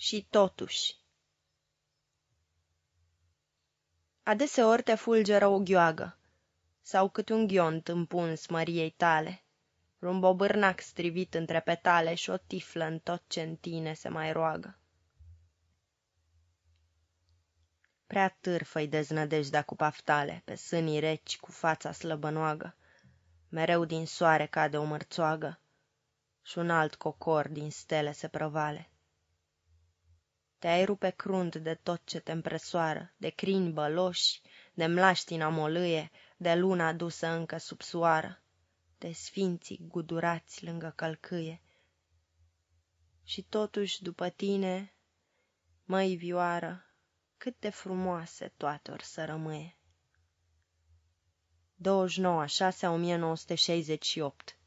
Și totuși Adeseori te fulgeră o ghioagă Sau câte un ghiont împuns măriei tale, Un bobârnac strivit între petale Și o tiflă în tot ce în tine se mai roagă. Prea târfă-i deznădejdea cu paftale, Pe sânii reci cu fața slăbănoagă, Mereu din soare cade o mărțoagă Și un alt cocor din stele se prăvale. Te-ai rupe crunt de tot ce te împresoară, De crini băloși, de mlaștina molâie, De luna dusă încă sub soară, De sfinții gudurați lângă călcâie. Și totuși după tine, măi vioară, Cât de frumoase toate or să rămâie. 29 a 6 1968